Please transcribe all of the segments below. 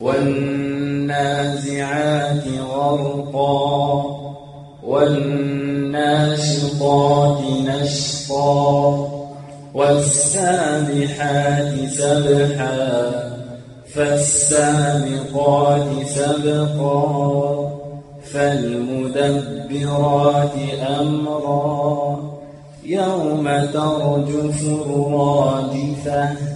والنازعات غرقا والناشطات نشطا والسابحات سبحا فالسابقات سبقا فالمدبرات أمرا. يوم ترجف الرادفة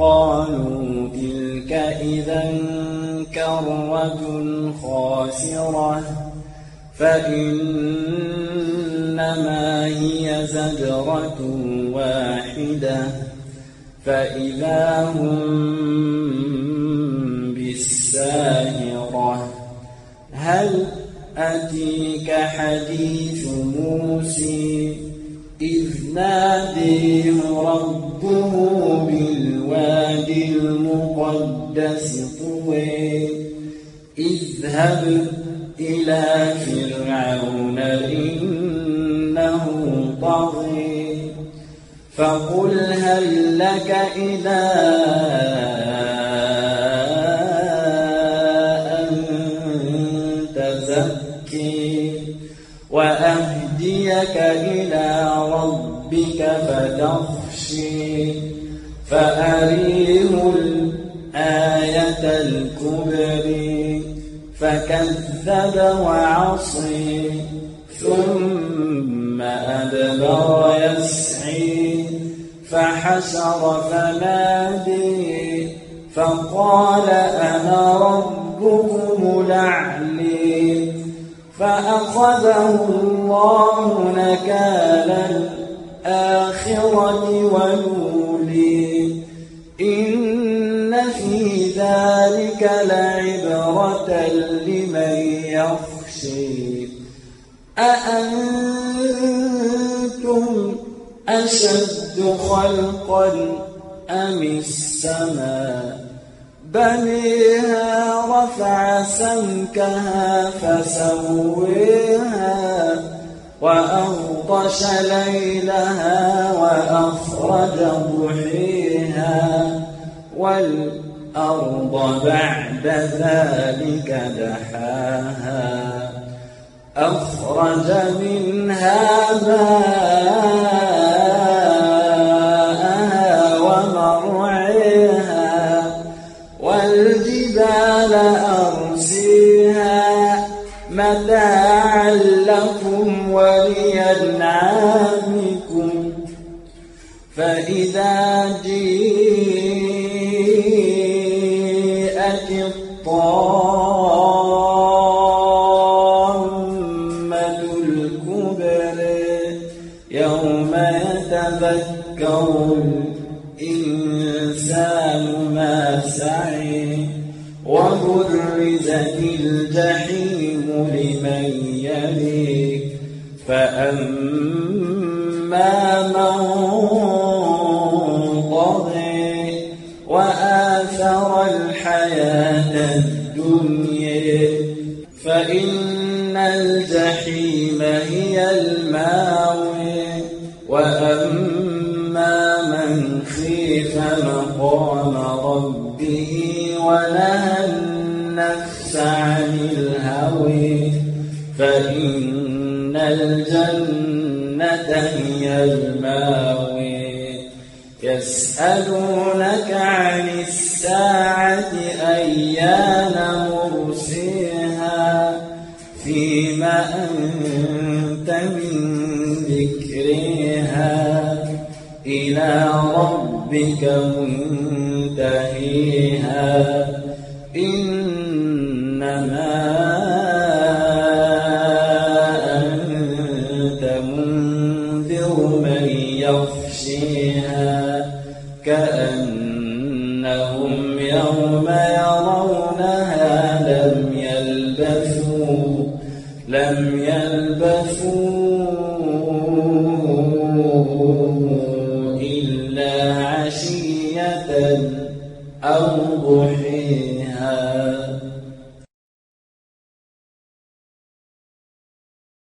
قالوا تلك إذا كرة خاسرة فإنما هي زجرة واحدة فإذا هم بالساهرة. هل أتيك حديث موسى؟ إذ ناديه ربه بالوادي المقدس طوي اذهب إلى فرعون إنه طغي فقل هل لك إلى أن تزكي؟ وأهديك إلى ربك فتخشي فأريه الآية الكبرى فكذب وعصي ثم أدبر يسعي فحشر فنادي فقال أنا ربكم لعلي فأخذه الله نكال الآخرة ولولي إن في ذلك لعبرة لمن يخشي. أأنتم أشد خلقا أم السماء؟ بنيها رفع سمكها فسويها وأغطش ليلها وأخرج ضحيها. والأرض بعد ذلك دحاها. أخرج منها ماءها لكم ولأنعامكم. فإذا جيءت الطامة الكبرى يوم يتذكر الإنسان ما سعي وبرزت الجحيم لمن يليك فأما من طغي وآثر الحياة الدنيا فإن الجحيم هي الماوي وأما خيف مقام ربه ونهى النفس عن الهوي فإن الجنة هي الماوي يسألونك عن الساعة أيان مرسيها؟ فيما أنت من إلى ربك منتهيها. إنما أنت منذر من يخشيها. كأنهم يوم يرونها لم يلبثوا لم يلبثوا. عشية أو ضحيها.